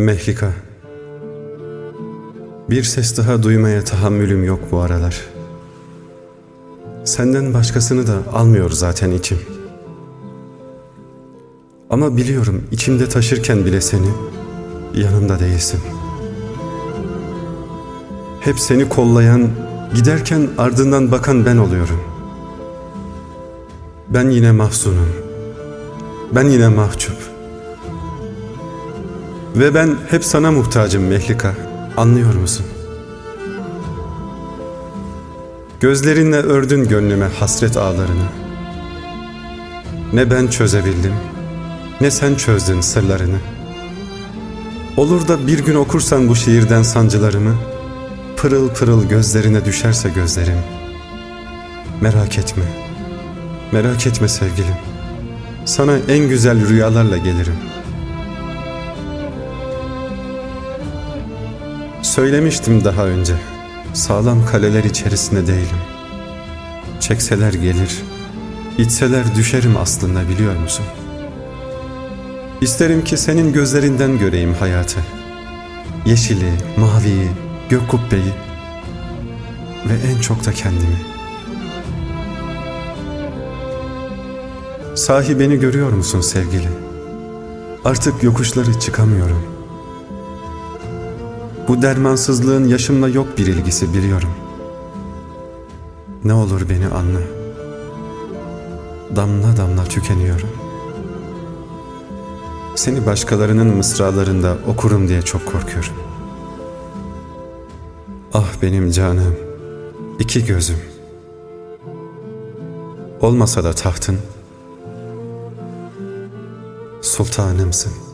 Mehlika. Bir ses daha duymaya tahammülüm yok bu aralar. Senden başkasını da almıyor zaten içim. Ama biliyorum içimde taşırken bile seni yanımda değilsin. Hep seni kollayan, giderken ardından bakan ben oluyorum. Ben yine mahzunum. Ben yine mahcup. Ve ben hep sana muhtacım Mehlika. Anlıyor musun? Gözlerinle ördün gönlüme hasret ağlarını. Ne ben çözebildim, ne sen çözdün sırlarını. Olur da bir gün okursan bu şiirden sancılarımı, pırıl pırıl gözlerine düşerse gözlerim. Merak etme, merak etme sevgilim. Sana en güzel rüyalarla gelirim. Söylemiştim daha önce, sağlam kaleler içerisinde değilim. Çekseler gelir, itseler düşerim aslında biliyor musun? İsterim ki senin gözlerinden göreyim hayatı. Yeşili, maviyi, gök kubbeyi ve en çok da kendimi. Sahi beni görüyor musun sevgili? Artık yokuşları çıkamıyorum. Bu dermansızlığın yaşımla yok bir ilgisi biliyorum. Ne olur beni anla. Damla damla tükeniyorum. Seni başkalarının mısralarında okurum diye çok korkuyorum. Ah benim canım, iki gözüm. Olmasa da tahtın, sultanımsın.''